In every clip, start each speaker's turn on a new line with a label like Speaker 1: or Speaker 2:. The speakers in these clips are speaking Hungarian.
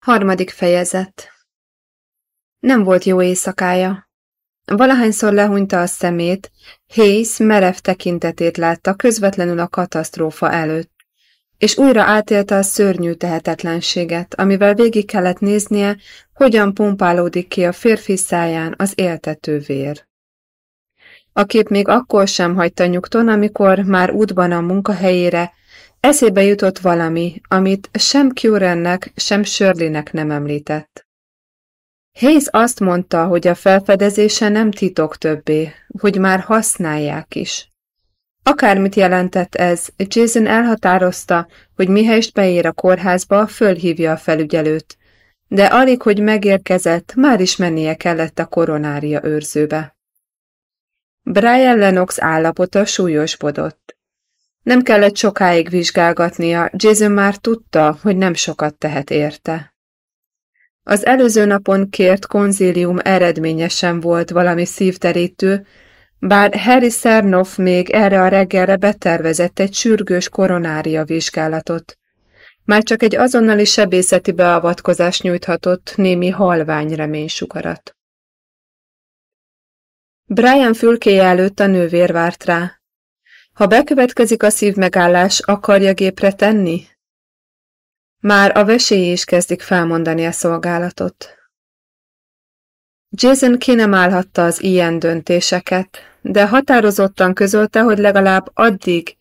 Speaker 1: Harmadik fejezet Nem volt jó éjszakája. Valahányszor lehúnyta a szemét, Hayes merev tekintetét látta közvetlenül a katasztrófa előtt, és újra átélte a szörnyű tehetetlenséget, amivel végig kellett néznie, hogyan pumpálódik ki a férfi száján az éltető vér. A kép még akkor sem hagyta nyugton, amikor már útban a munkahelyére Eszébe jutott valami, amit sem Curennek, sem Shirleynek nem említett. Hayes azt mondta, hogy a felfedezése nem titok többé, hogy már használják is. Akármit jelentett ez, Jason elhatározta, hogy mihelyest beér a kórházba, fölhívja a felügyelőt, de alig, hogy megérkezett, már is mennie kellett a koronária őrzőbe. Brian Lennox állapota súlyosbodott. Nem kellett sokáig vizsgálgatnia, Jason már tudta, hogy nem sokat tehet érte. Az előző napon kért konzílium eredményesen volt valami szívterítő, bár Harry Szernoff még erre a reggelre betervezett egy sürgős koronária vizsgálatot. Már csak egy azonnali sebészeti beavatkozás nyújthatott némi halvány reménysugarat. Brian fülkéje előtt a nővér várt rá. Ha bekövetkezik a szívmegállás, akarja gépre tenni? Már a vesélyi is kezdik felmondani a szolgálatot. Jason ki nem állhatta az ilyen döntéseket, de határozottan közölte, hogy legalább addig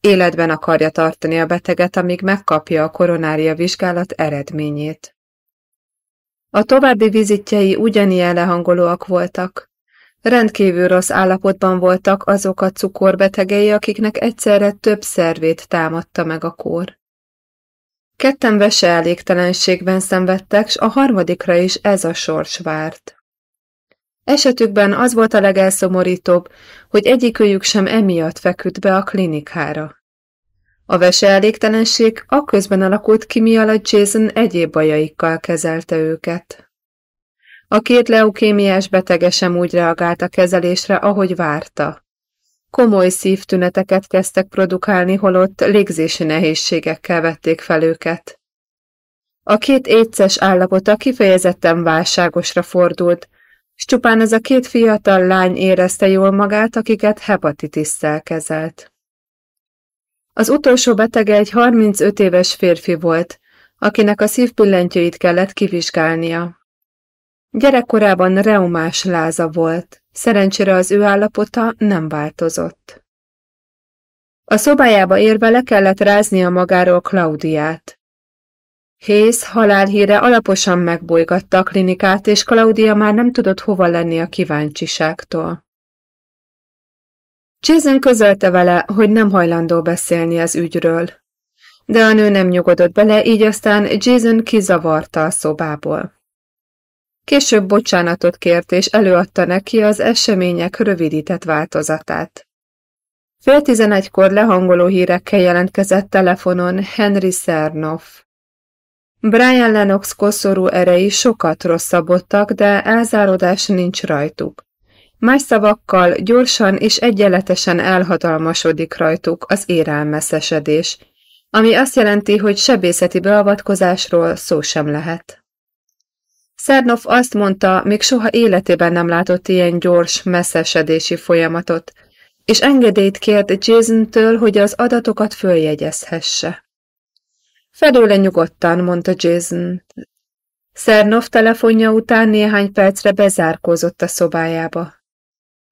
Speaker 1: életben akarja tartani a beteget, amíg megkapja a koronária vizsgálat eredményét. A további vizitjei ugyanilyen lehangolóak voltak, Rendkívül rossz állapotban voltak azok a cukorbetegei, akiknek egyszerre több szervét támadta meg a kór. Ketten vese elégtelenségben szenvedtek, s a harmadikra is ez a sors várt. Esetükben az volt a legelszomorítóbb, hogy egyikőjük sem emiatt feküdt be a klinikára. A vese elégtelenség akközben alakult ki, mi alatt Jason egyéb bajaikkal kezelte őket. A két leukémiás betege sem úgy reagált a kezelésre, ahogy várta. Komoly szívtüneteket kezdtek produkálni, holott légzési nehézségekkel vették fel őket. A két éces állapota kifejezetten válságosra fordult, s csupán ez a két fiatal lány érezte jól magát, akiket hepatitisszel kezelt. Az utolsó betege egy 35 éves férfi volt, akinek a szívpillentjeit kellett kivizsgálnia. Gyerekkorában reumás láza volt, szerencsére az ő állapota nem változott. A szobájába érve le kellett ráznia magáról Klaudiát. Hész halálhíre alaposan megbolygatta a klinikát, és Klaudia már nem tudott hova lenni a kíváncsiságtól. Jason közölte vele, hogy nem hajlandó beszélni az ügyről. De a nő nem nyugodott bele, így aztán Jason kizavarta a szobából. Később bocsánatot kért és előadta neki az események rövidített változatát. Fél tizenegykor lehangoló hírekkel jelentkezett telefonon Henry Szernoff. Brian Lennox koszorú erei sokat rosszabbodtak, de elzárodás nincs rajtuk. Más szavakkal gyorsan és egyenletesen elhatalmasodik rajtuk az érelmeszesedés, ami azt jelenti, hogy sebészeti beavatkozásról szó sem lehet. Szernov azt mondta, még soha életében nem látott ilyen gyors, messzesedési folyamatot, és engedélyt kért Jason-től, hogy az adatokat följegyezhesse. Fedőle nyugodtan, mondta Jason. Szernov telefonja után néhány percre bezárkózott a szobájába.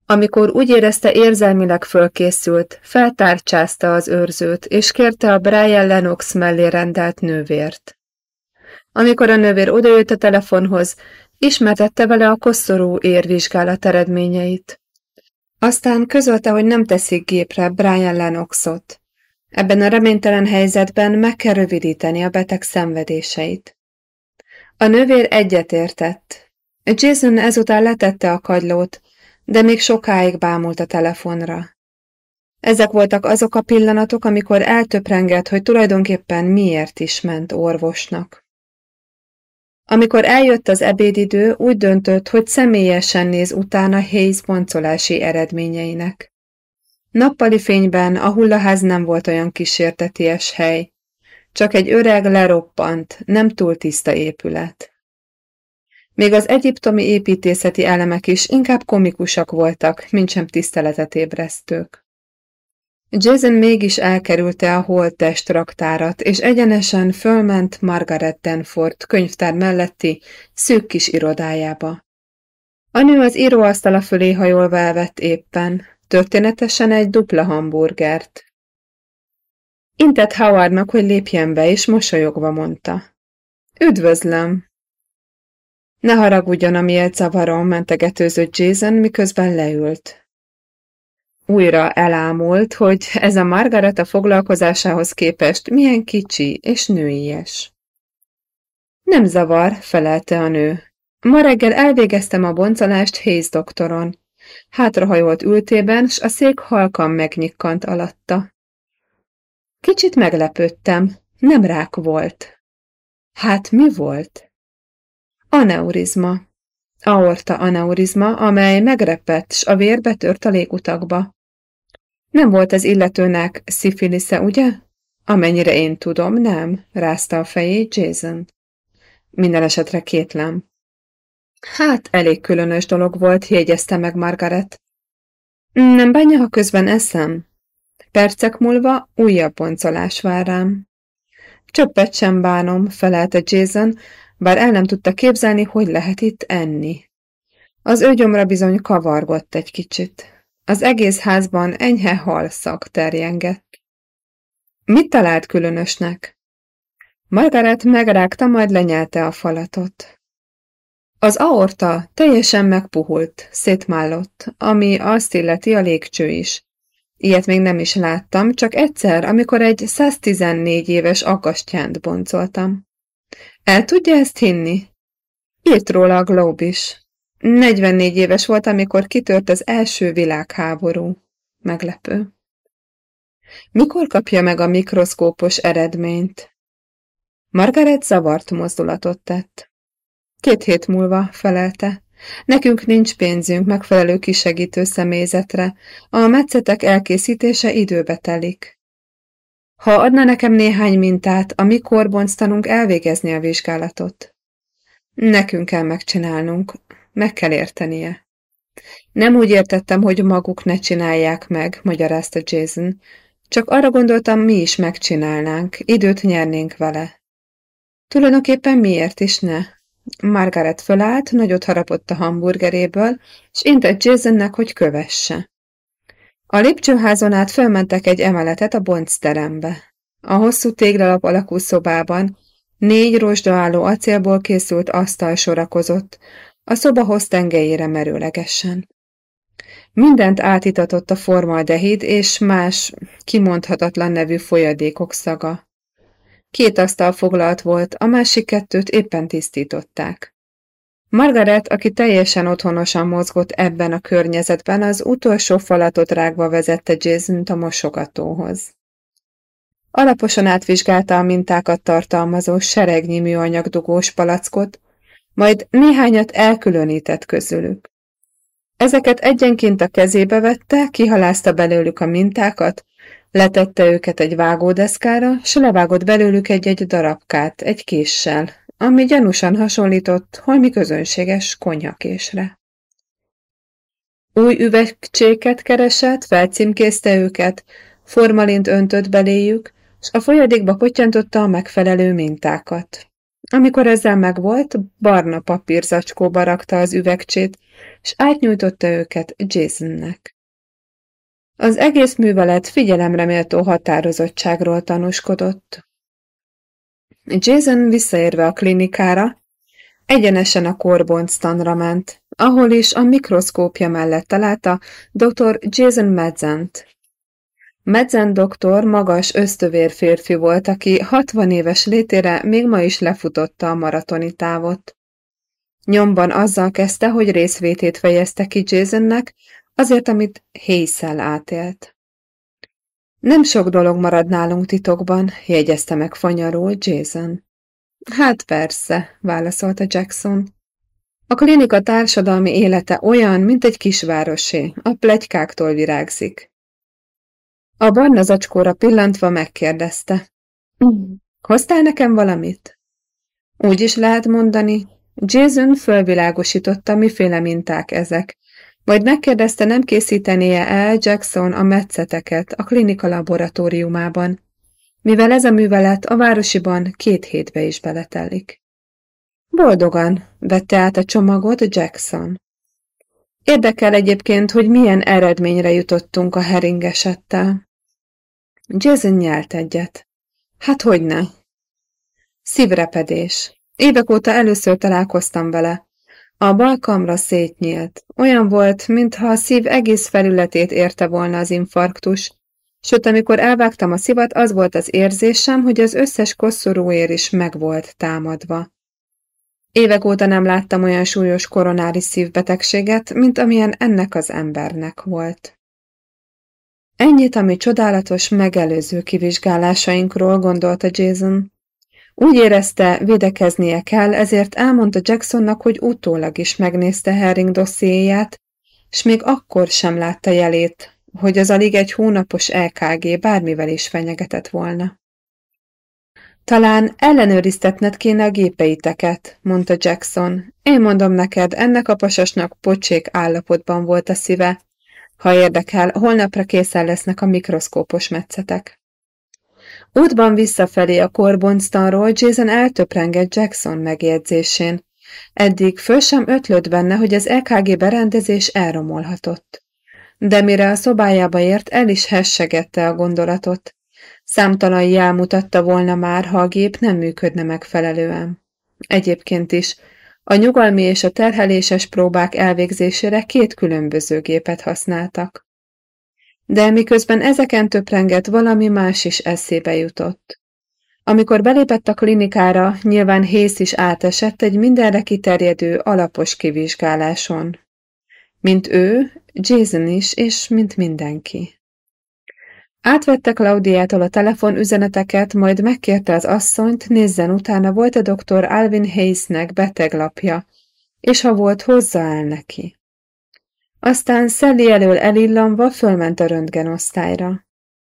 Speaker 1: Amikor úgy érezte érzelmileg fölkészült, feltárcsázta az őrzőt, és kérte a Brian Lennox mellé rendelt nővért. Amikor a nővér odajött a telefonhoz, ismertette vele a koszorú érvizsgálat eredményeit. Aztán közölte, hogy nem teszik gépre Brian Lennoxot. Ebben a reménytelen helyzetben meg kell rövidíteni a beteg szenvedéseit. A nővér egyetértett. Jason ezután letette a kagylót, de még sokáig bámult a telefonra. Ezek voltak azok a pillanatok, amikor eltöprengett, hogy tulajdonképpen miért is ment orvosnak. Amikor eljött az ebédidő, úgy döntött, hogy személyesen néz utána Hayes boncolási eredményeinek. Nappali fényben a hullaház nem volt olyan kísérteties hely. csak egy öreg leroppant, nem túl tiszta épület. Még az egyiptomi építészeti elemek is inkább komikusak voltak, mint sem tiszteletet ébresztők. Jason mégis elkerülte a holttest raktárat, és egyenesen fölment Margaret Denford könyvtár melletti szűk kis irodájába. A nő az íróasztala fölé hajolva elvett éppen, történetesen egy dupla hamburgert. Intett Howardnak, hogy lépjen be, és mosolyogva mondta. Üdvözlöm! Ne haragudjon, amiért zavarom, mentegetőzött Jason, miközben leült. Újra elámult, hogy ez a Margaret a foglalkozásához képest milyen kicsi és nőies. Nem zavar, felelte a nő. Ma reggel elvégeztem a boncolást Hayes doktoron. Hátrahajolt ültében, s a szék halkan megnyikkant alatta. Kicsit meglepődtem, nem rák volt. Hát mi volt? Aneurizma. Aorta aneurizma, amely megrepett, s a vér betört a légutakba. Nem volt ez illetőnek szifilisze, ugye? Amennyire én tudom, nem, rázta a fejét Jason. Minden esetre kétlem. Hát, elég különös dolog volt, jegyezte meg Margaret. Nem bánja, ha közben eszem? Percek múlva újabb boncolás vár rám. Csöppet sem bánom, felelte Jason, bár el nem tudta képzelni, hogy lehet itt enni. Az ő gyomra bizony kavargott egy kicsit. Az egész házban enyhe halszak terjengett. Mit talált különösnek? Margaret megrágta, majd lenyelte a falatot. Az aorta teljesen megpuhult, szétmállott, ami azt illeti a légcső is. Ilyet még nem is láttam, csak egyszer, amikor egy 114 éves akastyánt boncoltam. El tudja ezt hinni? Írt róla a Globe is. 44 éves volt, amikor kitört az első világháború. Meglepő. Mikor kapja meg a mikroszkópos eredményt? Margaret zavart mozdulatot tett. Két hét múlva, felelte. Nekünk nincs pénzünk megfelelő kisegítő személyzetre. A metszetek elkészítése időbe telik. Ha adna nekem néhány mintát, a mi korbonctanunk elvégezni a vizsgálatot. Nekünk kell megcsinálnunk, meg kell értenie. Nem úgy értettem, hogy maguk ne csinálják meg, magyarázta Jason. Csak arra gondoltam, mi is megcsinálnánk, időt nyernénk vele. Tulajdonképpen miért is ne? Margaret fölállt, nagyot harapott a hamburgeréből, és intett Jasonnek, hogy kövesse. A lépcsőházon át fölmentek egy emeletet a boncterembe. A hosszú téglalap alakú szobában négy rozsdaálló acélból készült asztal sorakozott, a szoba tengelyére merőlegesen. Mindent átitatott a formaldehid és más kimondhatatlan nevű folyadékok szaga. Két asztal foglalt volt, a másik kettőt éppen tisztították. Margaret, aki teljesen otthonosan mozgott ebben a környezetben, az utolsó falatot rágva vezette jason a mosogatóhoz. Alaposan átvizsgálta a mintákat tartalmazó seregnyi műanyag dugós palackot, majd néhányat elkülönített közülük. Ezeket egyenként a kezébe vette, kihalázta belőlük a mintákat, letette őket egy vágódeszkára, s levágott belőlük egy-egy darabkát, egy késsel, ami gyanúsan hasonlított holmi közönséges konyhakésre. Új üvegcséket keresett, felcímkézte őket, formalint öntött beléjük, s a folyadékba pottyantotta a megfelelő mintákat. Amikor ezzel megvolt, barna papírzacskóba rakta az üvegcsét, s átnyújtotta őket Jasonnek. Az egész művelet figyelemre méltó határozottságról tanúskodott. Jason visszaérve a klinikára, egyenesen a korbonc ment, ahol is a mikroszkópja mellett találta dr. Jason Madzent. Medzen doktor magas ösztövér férfi volt, aki 60 éves létére még ma is lefutotta a maratoni távot. Nyomban azzal kezdte, hogy részvétét fejezte ki Jasonnek, azért, amit Haysel átélt. Nem sok dolog marad nálunk titokban, jegyezte meg fanyarul Jason. Hát persze, válaszolta Jackson. A klinika társadalmi élete olyan, mint egy kisvárosé, a plegykáktól virágzik. A barna zacskóra pillantva megkérdezte. Hoztál nekem valamit? Úgy is lehet mondani. Jason fölvilágosította, miféle minták ezek. Majd megkérdezte, nem készítenie el Jackson a metszeteket a klinika laboratóriumában, mivel ez a művelet a városiban két hétbe is beletelik. Boldogan vette át a csomagot Jackson. Érdekel egyébként, hogy milyen eredményre jutottunk a hering esettel. Jason nyelt egyet. Hát hogyne? Szívrepedés. Évek óta először találkoztam vele. A bal kamra szétnyílt. Olyan volt, mintha a szív egész felületét érte volna az infarktus, sőt, amikor elvágtam a szivat, az volt az érzésem, hogy az összes koszorúér is meg volt támadva. Évek óta nem láttam olyan súlyos koronáris szívbetegséget, mint amilyen ennek az embernek volt. Ennyit, ami csodálatos megelőző kivizsgálásainkról gondolta Jason. Úgy érezte, védekeznie kell, ezért elmondta Jacksonnak, hogy utólag is megnézte Herring dossziéját, s még akkor sem látta jelét, hogy az alig egy hónapos LKG bármivel is fenyegetett volna. Talán ellenőriztetned kéne a gépeiteket, mondta Jackson. Én mondom neked, ennek a pasasnak pocsék állapotban volt a szíve. Ha érdekel, holnapra készen lesznek a mikroszkópos metszetek. Útban visszafelé a Corbonstanról Jason eltöprengett Jackson megjegyzésén. Eddig föl sem ötlött benne, hogy az EKG berendezés elromolhatott. De mire a szobájába ért, el is hessegette a gondolatot. Számtalan jel mutatta volna már, ha a gép nem működne megfelelően. Egyébként is, a nyugalmi és a terheléses próbák elvégzésére két különböző gépet használtak. De miközben ezeken töprengett, valami más is eszébe jutott. Amikor belépett a klinikára, nyilván Hész is átesett egy mindenre kiterjedő, alapos kivizsgáláson. Mint ő, Jason is, és mint mindenki. Átvette Klaudiától a telefonüzeneteket, majd megkérte az asszonyt, nézzen utána volt a dr. Alvin Hayesnek beteglapja, és ha volt, hozza el neki. Aztán Szelli elől elillanva fölment a röntgenosztályra.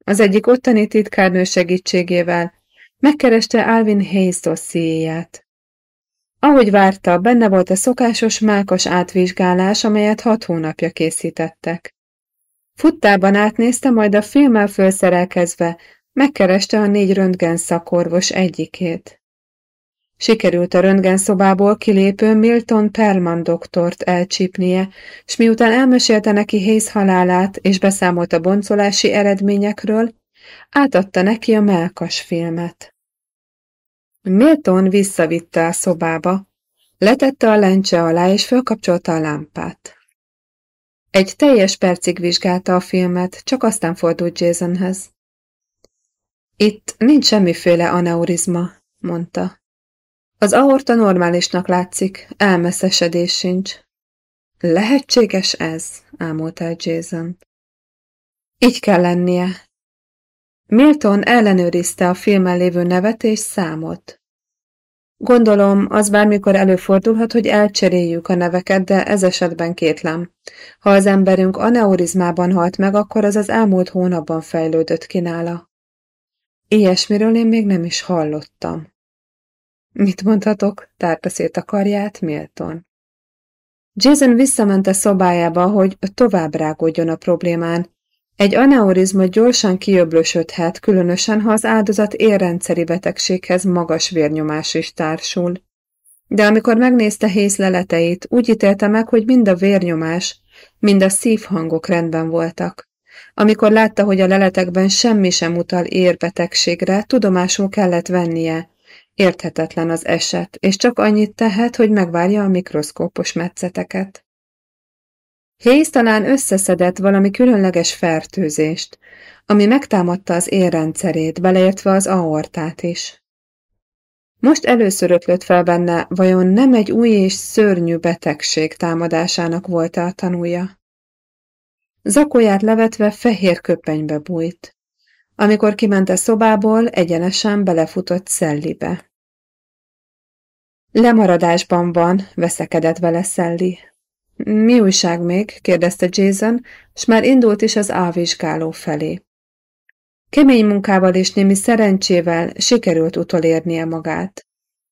Speaker 1: Az egyik ottani titkárnő segítségével megkereste Alvin Hayes dossziéját. Ahogy várta, benne volt a szokásos mákos átvizsgálás, amelyet hat hónapja készítettek. Futtában átnézte, majd a filmmel fölszerelkezve megkereste a négy röntgen szakorvos egyikét. Sikerült a röntgenszobából kilépő Milton Perlman doktort elcsípnie, s miután elmesélte neki Hayes halálát és beszámolt a boncolási eredményekről, átadta neki a melkas filmet. Milton visszavitte a szobába, letette a lencse alá és fölkapcsolta a lámpát. Egy teljes percig vizsgálta a filmet, csak aztán fordult Jasonhez. Itt nincs semmiféle aneurizma, mondta. Az aorta normálisnak látszik, elmeszesedés sincs. Lehetséges ez? ámult el Jason. Így kell lennie. Milton ellenőrizte a filmen lévő nevet és számot. Gondolom, az bármikor előfordulhat, hogy elcseréljük a neveket, de ez esetben kétlem. Ha az emberünk aneurizmában halt meg, akkor az az elmúlt hónapban fejlődött ki nála. Ilyesmiről én még nem is hallottam. Mit mondhatok? Tárta szét a karját Milton. Jason visszament a szobájába, hogy tovább rágódjon a problémán, egy aneurizma gyorsan kiöblösödhet, különösen ha az áldozat érrendszeri betegséghez magas vérnyomás is társul. De amikor megnézte Hész leleteit, úgy ítélte meg, hogy mind a vérnyomás, mind a szívhangok rendben voltak. Amikor látta, hogy a leletekben semmi sem utal érbetegségre, tudomásul kellett vennie. Érthetetlen az eset, és csak annyit tehet, hogy megvárja a mikroszkópos metszeteket. Hayes talán összeszedett valami különleges fertőzést, ami megtámadta az érrendszerét, beleértve az aortát is. Most először ötlött fel benne, vajon nem egy új és szörnyű betegség támadásának volt-e a tanúja. Zakóját levetve fehér köpenybe bújt. Amikor kiment a szobából, egyenesen belefutott Szellibe. Lemaradásban van, veszekedett vele Szelli. Mi újság még? kérdezte Jason, és már indult is az ávizsgáló felé. Kemény munkával és némi szerencsével sikerült utolérnie magát.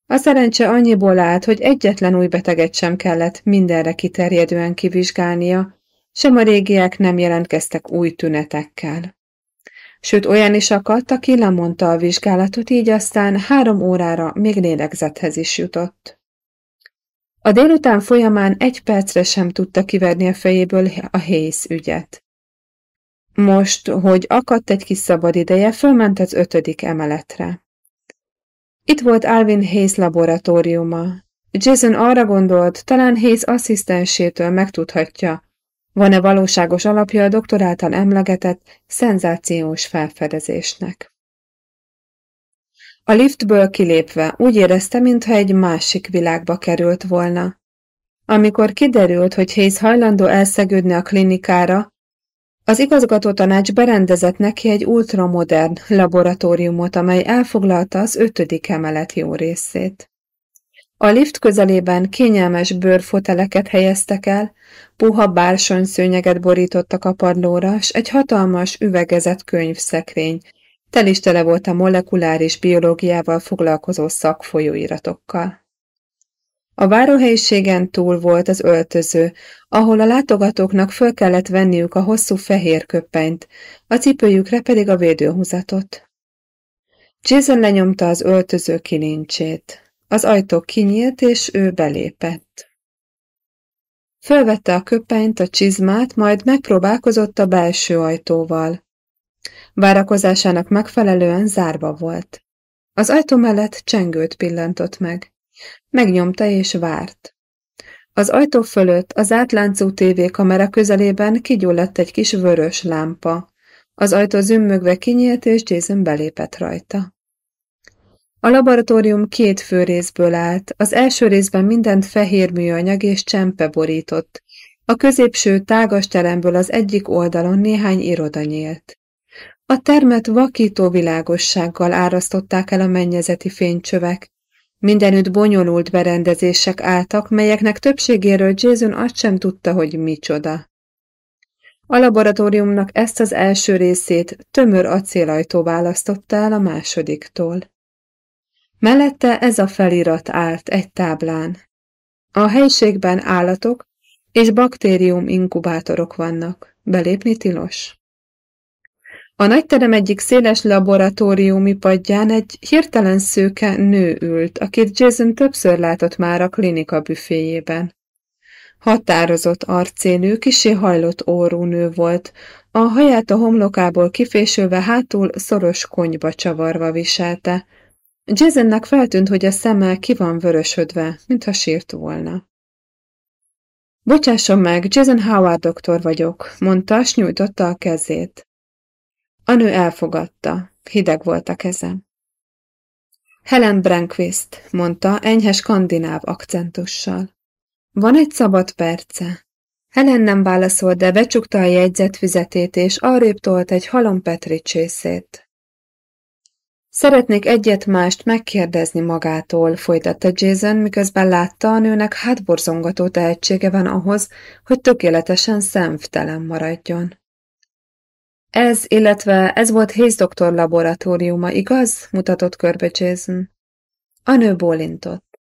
Speaker 1: A szerencse annyiból állt, hogy egyetlen új beteget sem kellett mindenre kiterjedően kivizsgálnia, sem a régiek nem jelentkeztek új tünetekkel. Sőt, olyan is akadt, aki lemondta a vizsgálatot, így aztán három órára még lélegzethez is jutott. A délután folyamán egy percre sem tudta kiverni a fejéből a Hayes ügyet. Most, hogy akadt egy kis szabad ideje, fölment az ötödik emeletre. Itt volt Alvin Hayes laboratóriuma. Jason arra gondolt, talán Hayes asszisztensétől megtudhatja, van-e valóságos alapja a doktor által emlegetett, szenzációs felfedezésnek. A liftből kilépve úgy érezte, mintha egy másik világba került volna. Amikor kiderült, hogy Hayes hajlandó elszegődni a klinikára, az igazgató tanács berendezett neki egy ultramodern laboratóriumot, amely elfoglalta az ötödik emelet jó részét. A lift közelében kényelmes bőrfoteleket helyeztek el, puha bársonyszőnyeget borítottak a padlóra, s egy hatalmas üvegezett könyvszekrény, tel is tele volt a molekuláris biológiával foglalkozó szakfolyóiratokkal. A váróhelyiségen túl volt az öltöző, ahol a látogatóknak föl kellett venniük a hosszú fehér köppenyt, a cipőjükre pedig a védőhúzatot. Jason lenyomta az öltöző kilincsét. Az ajtó kinyílt, és ő belépett. Fölvette a köpenyt, a csizmát, majd megpróbálkozott a belső ajtóval. Várakozásának megfelelően zárva volt. Az ajtó mellett csengőt pillantott meg. Megnyomta és várt. Az ajtó fölött az átláncú tévékamera közelében kigyulladt egy kis vörös lámpa. Az ajtó zümmögve kinyílt, és Jason belépett rajta. A laboratórium két fő részből állt, az első részben mindent fehér műanyag és csempe borított. A középső tágas teremből az egyik oldalon néhány iroda nyílt. A termet vakító világossággal árasztották el a mennyezeti fénycsövek. Mindenütt bonyolult berendezések álltak, melyeknek többségéről Jason azt sem tudta, hogy micsoda. A laboratóriumnak ezt az első részét tömör acélajtó választotta el a másodiktól. Mellette ez a felirat állt egy táblán. A helységben állatok és baktérium inkubátorok vannak. Belépni tilos. A nagyterem egyik széles laboratóriumi padján egy hirtelen szőke nő ült, akit Jason többször látott már a klinika büféjében. Határozott arcénő, kisé hajlott órú nő volt, a haját a homlokából kifésülve hátul szoros konyba csavarva viselte, Jasonnek feltűnt, hogy a szeme ki van vörösödve, mintha sírt volna. Bocsásson meg, Jason Howard doktor vagyok, mondta, s nyújtotta a kezét. A nő elfogadta, hideg volt a kezem. Helen Brankvist, mondta enyhe skandináv akcentussal. Van egy szabad perce? Helen nem válaszolt, de becsukta a jegyzetfüzetét, és arrébb tolt egy halom Petri csészét. Szeretnék egyet-mást megkérdezni magától, folytatta Jason, miközben látta a nőnek hátborzongató tehetsége van ahhoz, hogy tökéletesen szemtelen maradjon. Ez, illetve ez volt Hayes doktor laboratóriuma, igaz? mutatott körbe Jason. A nő bólintott.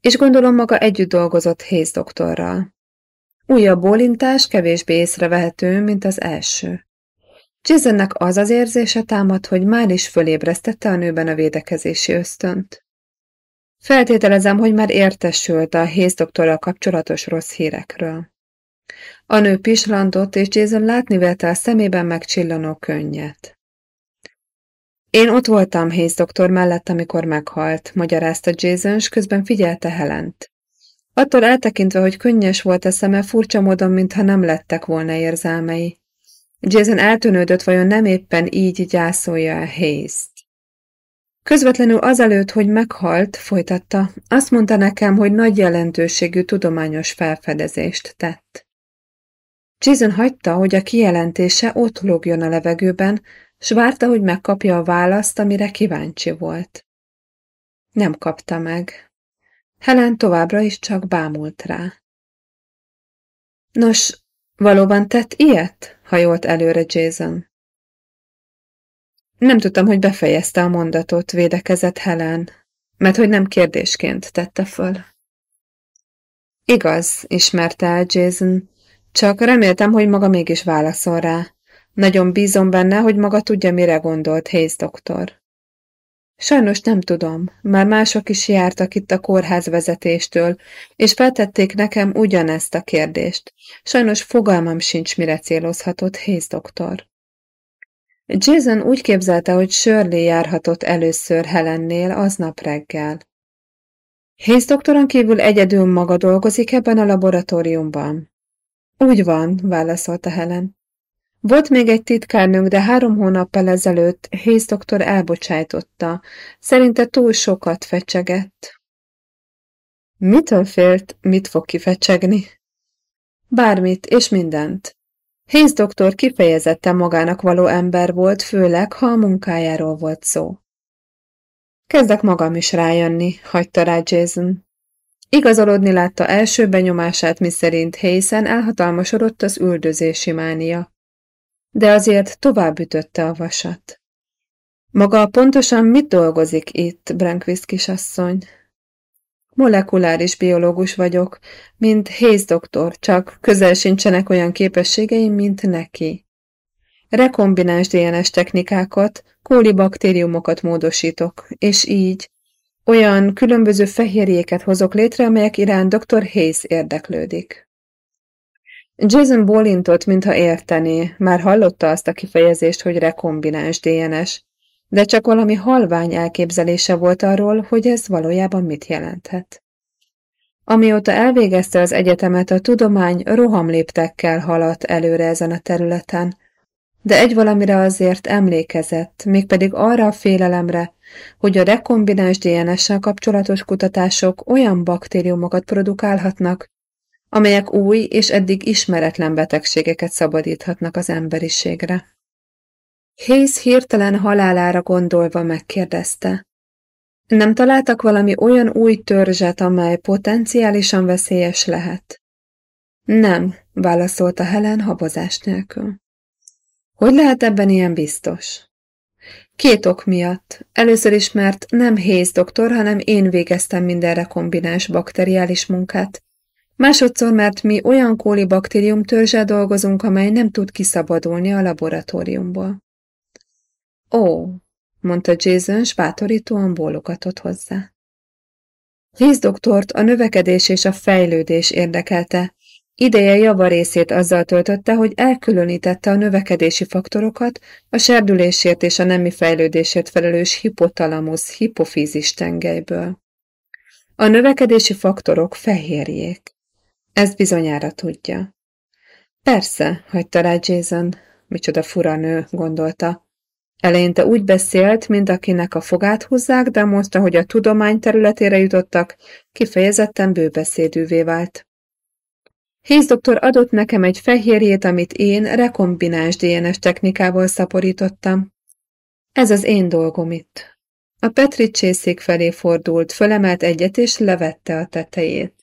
Speaker 1: És gondolom maga együtt dolgozott Hayes doktorral. Újabb bólintás kevésbé észrevehető, mint az első. Jasonnek az az érzése támad, hogy már is fölébresztette a nőben a védekezési ösztönt. Feltételezem, hogy már értesült a Hayes doktorral kapcsolatos rossz hírekről. A nő pislantott, és Jason látni vélte a szemében megcsillanó könnyet. Én ott voltam Hayes doktor mellett, amikor meghalt, magyarázta Jason, s közben figyelte Helent. Attól eltekintve, hogy könnyes volt a szeme, furcsa módon, mintha nem lettek volna érzelmei. Jason eltűnődött, vajon nem éppen így gyászolja a Hayes-t. Közvetlenül azelőtt, hogy meghalt, folytatta, azt mondta nekem, hogy nagy jelentőségű tudományos felfedezést tett. Jason hagyta, hogy a kijelentése ott lógjon a levegőben, s várta, hogy megkapja a választ, amire kíváncsi volt. Nem kapta meg. Helen továbbra is csak bámult rá. Nos, Valóban tett ilyet? hajolt előre Jason. Nem tudtam, hogy befejezte a mondatot, védekezett Helen, mert hogy nem kérdésként tette föl. Igaz, ismerte el Jason, csak reméltem, hogy maga mégis válaszol rá. Nagyon bízom benne, hogy maga tudja, mire gondolt Hayes doktor. Sajnos nem tudom, már mások is jártak itt a kórház vezetéstől, és feltették nekem ugyanezt a kérdést. Sajnos fogalmam sincs, mire célozhatott Hayes doktor. Jason úgy képzelte, hogy Shirley járhatott először Helennél aznap reggel. Hayes doktoron kívül egyedül maga dolgozik ebben a laboratóriumban. Úgy van, válaszolta Helen. Volt még egy titkárnőnk, de három hónappal ezelőtt Hayes doktor elbocsájtotta. Szerinte túl sokat fecsegett. Mitől félt, mit fog kifecsegni? Bármit és mindent. Hayes doktor kifejezetten magának való ember volt, főleg, ha a munkájáról volt szó. Kezdek magam is rájönni, hagyta rá Jason. Igazolódni látta első benyomását, miszerint Hayesen elhatalmasodott az üldözési mánia. De azért tovább ütötte a vasat. Maga pontosan mit dolgozik itt, Brankvist kisasszony? Molekuláris biológus vagyok, mint Hayes doktor, csak közel sincsenek olyan képességeim, mint neki. Rekombináns DNS technikákat, kólibaktériumokat módosítok, és így olyan különböző fehérjéket hozok létre, amelyek iránt dr. Hayes érdeklődik. Jason bólintott, mintha értené, már hallotta azt a kifejezést, hogy rekombináns DNS, de csak valami halvány elképzelése volt arról, hogy ez valójában mit jelenthet. Amióta elvégezte az egyetemet, a tudomány rohamléptekkel haladt előre ezen a területen, de egy valamire azért emlékezett, mégpedig arra a félelemre, hogy a rekombináns DNS-sel kapcsolatos kutatások olyan baktériumokat produkálhatnak, amelyek új és eddig ismeretlen betegségeket szabadíthatnak az emberiségre. Hayes hirtelen halálára gondolva megkérdezte. Nem találtak valami olyan új törzset, amely potenciálisan veszélyes lehet? Nem, válaszolta Helen habozás nélkül. Hogy lehet ebben ilyen biztos? Két ok miatt. Először is, mert nem Hayes doktor, hanem én végeztem mindenre kombináns bakteriális munkát. Másodszor, mert mi olyan kólibaktérium törzsel dolgozunk, amely nem tud kiszabadulni a laboratóriumból. Ó, mondta Jason, s bátorítóan bólogatott hozzá. Hayes doktort a növekedés és a fejlődés érdekelte, Ideje javarészét azzal töltötte, hogy elkülönítette a növekedési faktorokat a serdülésért és a nemi fejlődésért felelős hipotalamus hipofízis tengelyből. A növekedési faktorok fehérjék. Ezt bizonyára tudja. Persze, hagyta rá Jason, micsoda fura nő, gondolta. Eleinte úgy beszélt, mint akinek a fogát húzzák, de mondta, hogy a tudomány területére jutottak, kifejezetten bőbeszédűvé vált. Hayes doktor adott nekem egy fehérjét, amit én rekombináns DNS technikával szaporítottam. Ez az én dolgom itt. A Petri csészék felé fordult, fölemelt egyet és levette a tetejét.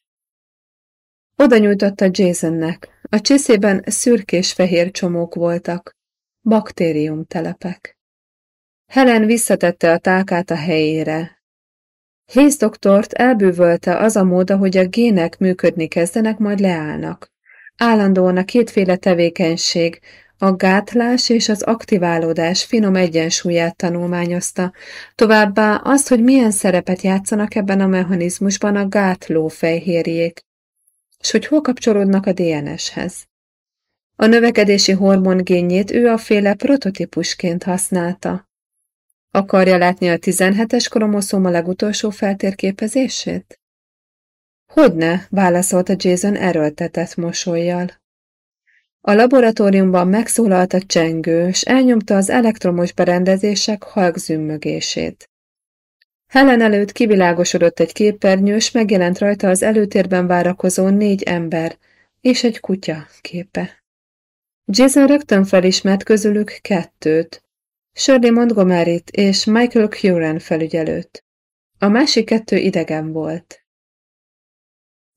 Speaker 1: Oda nyújtotta Jasonnek. A csészében szürkés-fehér csomók voltak. Baktériumtelepek. Helen visszatette a tálkát a helyére. Hayes doktort elbűvölte az a mód, hogy a gének működni kezdenek, majd leállnak. Állandóan a kétféle tevékenység, a gátlás és az aktiválódás finom egyensúlyát tanulmányozta, továbbá azt, hogy milyen szerepet játszanak ebben a mechanizmusban a gátló fejhérjék, és hogy hol kapcsolódnak a DNS-hez. A növekedési hormon génjét ő a féle prototípusként használta. Akarja látni a 17-es kromoszóma legutolsó feltérképezését? Hogyne, válaszolta Jason erőltetett mosolyjal. A laboratóriumban megszólalt a csengő, és elnyomta az elektromos berendezések halk zümmögését. Helen előtt kivilágosodott egy képernyő, és megjelent rajta az előtérben várakozó négy ember és egy kutya képe. Jason rögtön felismert közülük kettőt, Shirley montgomery és Michael Curran felügyelőt. A másik kettő idegen volt.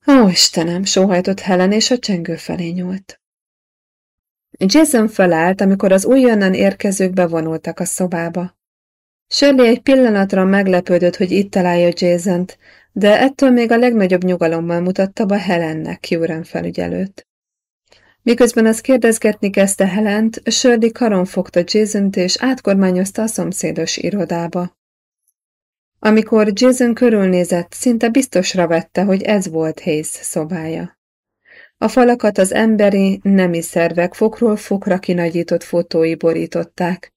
Speaker 1: Ó, Istenem, sóhajtott Helen, és a csengő felé nyúlt. Jason felállt, amikor az újonnan érkezők bevonultak a szobába. Shirley egy pillanatra meglepődött, hogy itt találja jason de ettől még a legnagyobb nyugalommal mutatta be Helennek Kieran felügyelőt. Miközben az kérdezgetni kezdte Helent, Shirley karon fogta jason és átkormányozta a szomszédos irodába. Amikor Jason körülnézett, szinte biztosra vette, hogy ez volt Hayes szobája. A falakat az emberi, nemi szervek fokról fokra kinagyított fotói borították.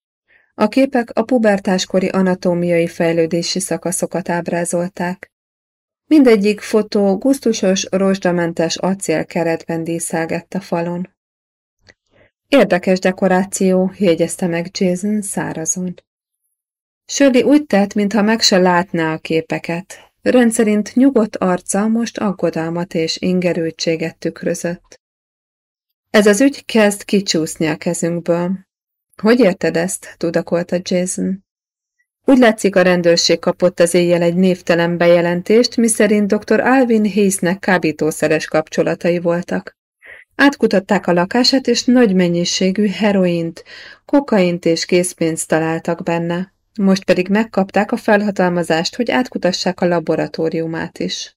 Speaker 1: A képek a pubertáskori anatómiai fejlődési szakaszokat ábrázolták. Mindegyik fotó gusztusos, rozsdamentes acélkeretben díszelgett a falon. Érdekes dekoráció, jegyezte meg Jason szárazon. Shirley úgy tett, mintha meg se látná a képeket. Rendszerint nyugodt arca most aggodalmat és ingerültséget tükrözött. Ez az ügy kezd kicsúszni a kezünkből. Hogy érted ezt? tudakolta Jason. Úgy látszik, a rendőrség kapott az éjjel egy névtelen bejelentést, miszerint dr. Alvin Hayesnek kábítószeres kapcsolatai voltak. Átkutatták a lakását, és nagy mennyiségű heroint, kokaint és készpénzt találtak benne. Most pedig megkapták a felhatalmazást, hogy átkutassák a laboratóriumát is.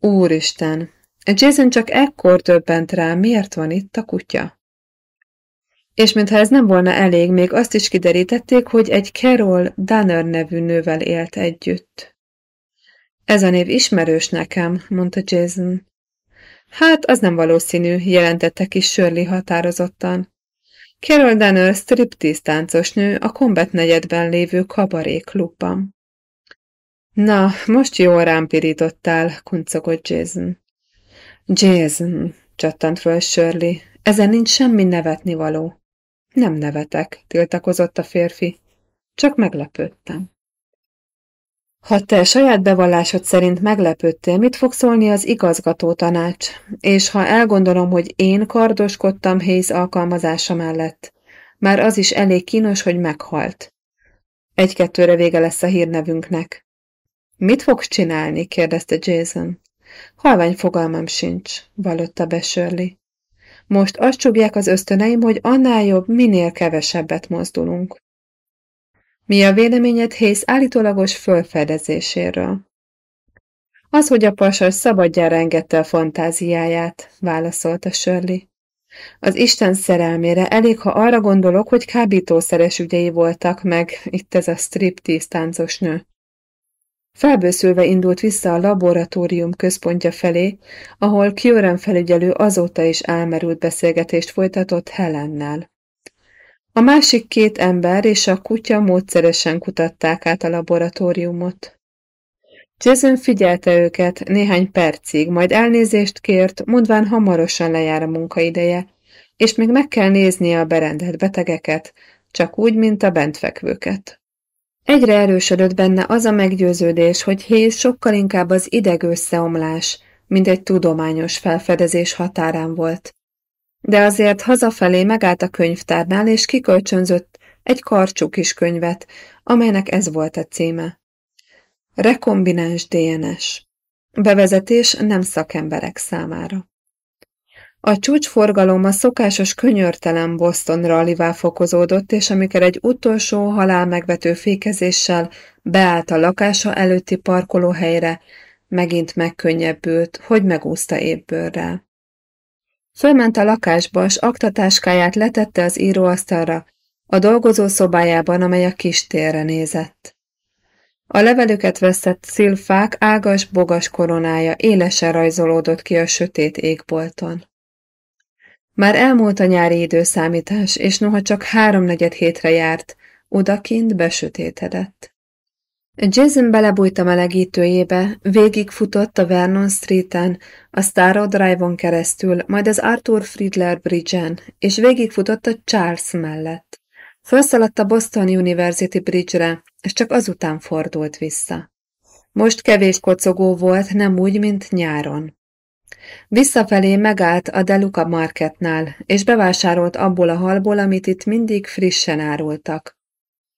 Speaker 1: Úristen! Jason csak ekkor többent rá, miért van itt a kutya? És mintha ez nem volna elég, még azt is kiderítették, hogy egy Carol Danner nevű nővel élt együtt. Ez a név ismerős nekem, mondta Jason. Hát, az nem valószínű, jelentette kis Shirley határozottan. Carol Danner striptease táncosnő a Combat negyedben lévő kabaré klubban. Na, most jól rám pirítottál, kuncogott Jason. Jason, csattant föl Shirley, ezen nincs semmi nevetni való. Nem nevetek, tiltakozott a férfi. Csak meglepődtem. Ha te saját bevallásod szerint meglepődtél, mit fog szólni az igazgató tanács? És ha elgondolom, hogy én kardoskodtam Hayes alkalmazása mellett, már az is elég kínos, hogy meghalt. Egy-kettőre vége lesz a hírnevünknek. Mit fogsz csinálni? kérdezte Jason. Halvány fogalmam sincs, vallotta be Shirley. Most azt csúgják az ösztöneim, hogy annál jobb, minél kevesebbet mozdulunk. Mi a véleményed Hész állítólagos fölfedezéséről? Az, hogy a pasas szabadjára engedte a fantáziáját, válaszolta Shirley. Az Isten szerelmére elég, ha arra gondolok, hogy kábítószeres ügyei voltak meg, itt ez a striptease táncos nő. Felbőszülve indult vissza a laboratórium központja felé, ahol Kjören felügyelő azóta is elmerült beszélgetést folytatott Helennel. A másik két ember és a kutya módszeresen kutatták át a laboratóriumot. Jason figyelte őket néhány percig, majd elnézést kért, mondván hamarosan lejár a munkaideje, és még meg kell néznie a berendelt betegeket, csak úgy, mint a bentfekvőket. Egyre erősödött benne az a meggyőződés, hogy Héz sokkal inkább az ideg összeomlás, mint egy tudományos felfedezés határán volt. De azért hazafelé megállt a könyvtárnál, és kikölcsönzött egy karcsú kis könyvet, amelynek ez volt a címe. Rekombináns DNS. Bevezetés nem szakemberek számára. A csúcsforgalom a szokásos könyörtelen Boston rallivá fokozódott, és amikor egy utolsó halál megvető fékezéssel beállt a lakása előtti parkolóhelyre, megint megkönnyebbült, hogy megúszta ébbőrrel. Fölment a lakásba, s aktatáskáját letette az íróasztalra, a dolgozó szobájában, amely a kis térre nézett. A levelüket veszett szilfák ágas-bogas koronája élesen rajzolódott ki a sötét égbolton. Már elmúlt a nyári időszámítás, és noha csak háromnegyed hétre járt, odakint besötétedett. Jason belebújt a melegítőjébe, végigfutott a Vernon Street-en, a Starrow Drive-on keresztül, majd az Arthur Friedler Bridge-en, és végigfutott a Charles mellett. Felszaladt a Boston University Bridge-re, és csak azután fordult vissza. Most kevés kocogó volt, nem úgy, mint nyáron. Visszafelé megállt a Deluca Marketnál, és bevásárolt abból a halból, amit itt mindig frissen árultak.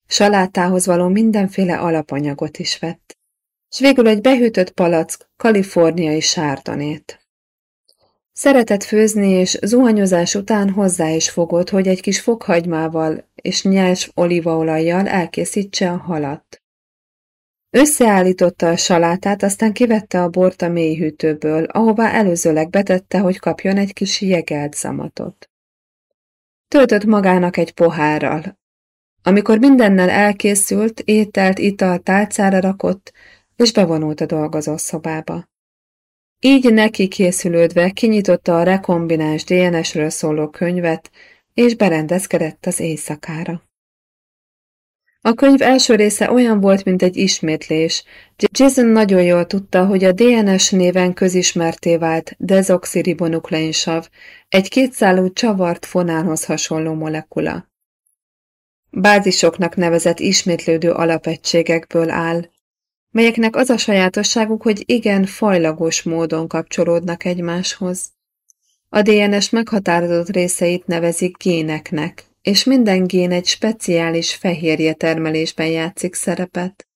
Speaker 1: Salátához való mindenféle alapanyagot is vett, és végül egy behűtött palack kaliforniai sártanét. Szeretett főzni, és zuhanyozás után hozzá is fogott, hogy egy kis fokhagymával és nyers olívaolajjal elkészítse a halat. Összeállította a salátát, aztán kivette a bort a mélyhűtőből, ahová előzőleg betette, hogy kapjon egy kis jegelt zamatot. Töltött magának egy pohárral. Amikor mindennel elkészült, ételt, ital tálcára rakott, és bevonult a dolgozószobába. Így neki készülődve kinyitotta a rekombináns DNS-ről szóló könyvet, és berendezkedett az éjszakára. A könyv első része olyan volt, mint egy ismétlés. Jason nagyon jól tudta, hogy a DNS néven közismerté vált dezoxiribonukleinsav, egy kétszálú csavart fonálhoz hasonló molekula. Bázisoknak nevezett ismétlődő alapegységekből áll, melyeknek az a sajátosságuk, hogy igen fajlagos módon kapcsolódnak egymáshoz. A DNS meghatározott részeit nevezik géneknek, és minden gén egy speciális fehérje termelésben játszik szerepet.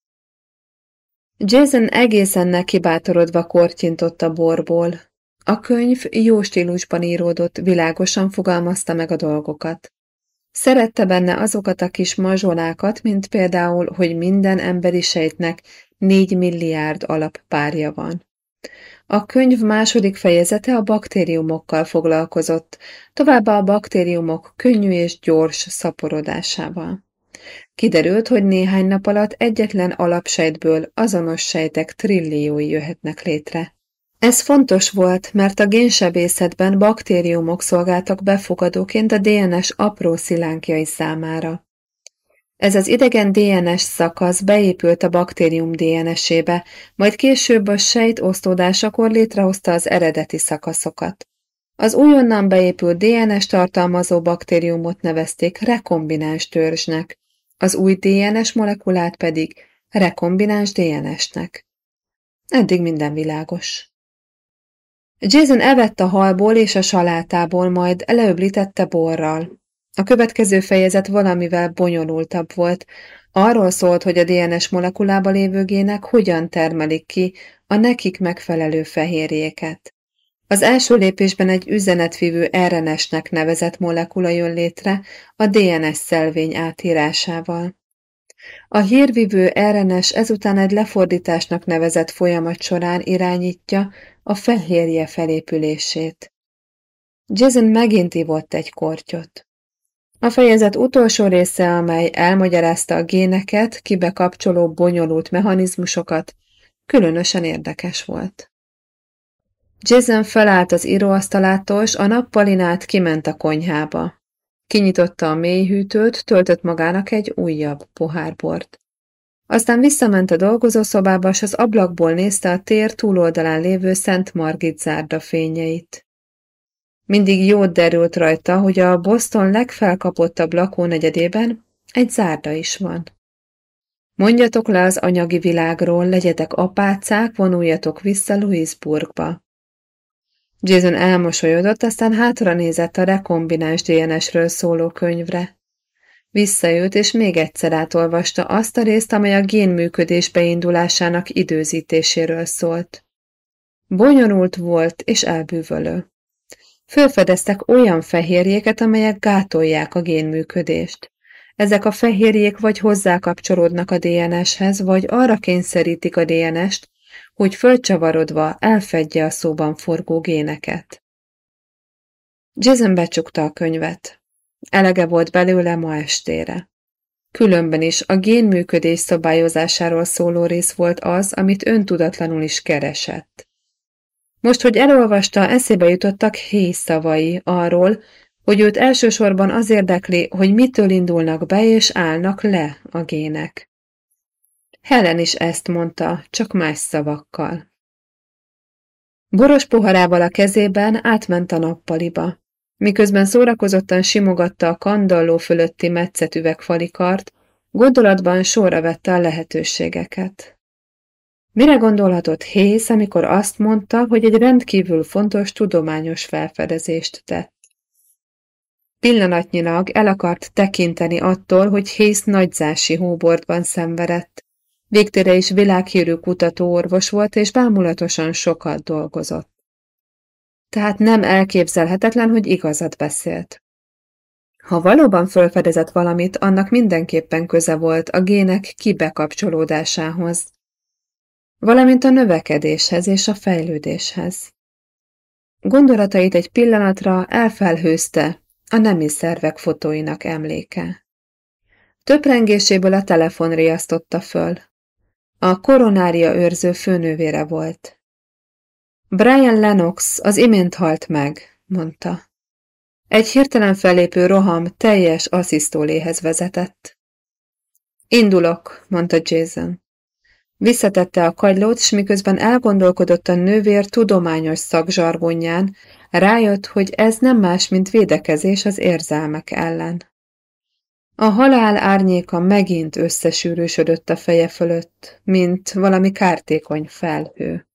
Speaker 1: Jason egészen nekibátorodva kortyintott a borból. A könyv jó stílusban íródott, világosan fogalmazta meg a dolgokat. Szerette benne azokat a kis mazsolákat, mint például, hogy minden emberi sejtnek négy milliárd alappárja van. A könyv második fejezete a baktériumokkal foglalkozott, továbbá a baktériumok könnyű és gyors szaporodásával. Kiderült, hogy néhány nap alatt egyetlen alapsejtből azonos sejtek trilliói jöhetnek létre. Ez fontos volt, mert a génsebészetben baktériumok szolgáltak befogadóként a DNS apró szilánkjai számára. Ez az idegen DNS szakasz beépült a baktérium DNS-ébe, majd később a sejt osztódásakor létrehozta az eredeti szakaszokat. Az újonnan beépült DNS tartalmazó baktériumot nevezték rekombináns törzsnek, az új DNS molekulát pedig rekombináns DNS-nek. Eddig minden világos. Jason evett a halból és a salátából, majd leöblítette borral. A következő fejezet valamivel bonyolultabb volt. Arról szólt, hogy a DNS molekulába lévő gének hogyan termelik ki a nekik megfelelő fehérjéket. Az első lépésben egy üzenetvívő RNS-nek nevezett molekula jön létre a DNS szelvény átírásával. A hírvívő RNS ezután egy lefordításnak nevezett folyamat során irányítja a fehérje felépülését. Jason megint ivott egy kortyot. A fejezet utolsó része, amely elmagyarázta a géneket, kibekapcsoló bonyolult mechanizmusokat, különösen érdekes volt. Jason felállt az íróasztalától, s a nappalinát kiment a konyhába. Kinyitotta a mélyhűtőt, töltött magának egy újabb pohárbort. Aztán visszament a dolgozószobába, s az ablakból nézte a tér túloldalán lévő Szent Margit zárda fényeit. Mindig jót derült rajta, hogy a Boston legfelkapottabb lakónegyedében egy zárda is van. Mondjatok le az anyagi világról, legyetek apácák, vonuljatok vissza Louisburgba. Jason elmosolyodott, aztán hátra nézett a rekombináns DNS-ről szóló könyvre. Visszajött, és még egyszer átolvasta azt a részt, amely a génműködés beindulásának időzítéséről szólt. Bonyolult volt és elbűvölő. Fölfedeztek olyan fehérjéket, amelyek gátolják a génműködést. Ezek a fehérjék vagy hozzákapcsolódnak a DNS-hez, vagy arra kényszerítik a DNS-t, hogy fölcsavarodva elfedje a szóban forgó géneket. Jason becsukta a könyvet. Elege volt belőle ma estére. Különben is a génműködés szabályozásáról szóló rész volt az, amit öntudatlanul is keresett. Most, hogy elolvasta, eszébe jutottak héj szavai arról, hogy őt elsősorban az érdekli, hogy mitől indulnak be és állnak le a gének. Helen is ezt mondta, csak más szavakkal. Boros poharával a kezében átment a nappaliba. Miközben szórakozottan simogatta a kandalló fölötti metszet üvegfalikart, gondolatban sorra vette a lehetőségeket. Mire gondolhatott Hész, amikor azt mondta, hogy egy rendkívül fontos tudományos felfedezést tett? Pillanatnyilag el akart tekinteni attól, hogy Hész nagyzási hóbortban szenvedett. Végtére is világhírű kutatóorvos volt, és bámulatosan sokat dolgozott. tehát nem elképzelhetetlen, hogy igazat beszélt. Ha valóban felfedezett valamit, annak mindenképpen köze volt a gének kibekapcsolódásához, valamint a növekedéshez és a fejlődéshez. Gondolatait egy pillanatra elfelhőzte a nemi szervek fotóinak emléke. Töprengéséből a telefon riasztotta föl. A koronária őrző főnővére volt. Brian Lennox az imént halt meg, mondta. Egy hirtelen fellépő roham teljes asszisztóléhez vezetett. Indulok, mondta Jason. Visszatette a kagylót, s miközben elgondolkodott a nővér tudományos szakzsargonján, rájött, hogy ez nem más, mint védekezés az érzelmek ellen. A halál árnyéka megint összesűrűsödött a feje fölött, mint valami kártékony felhő.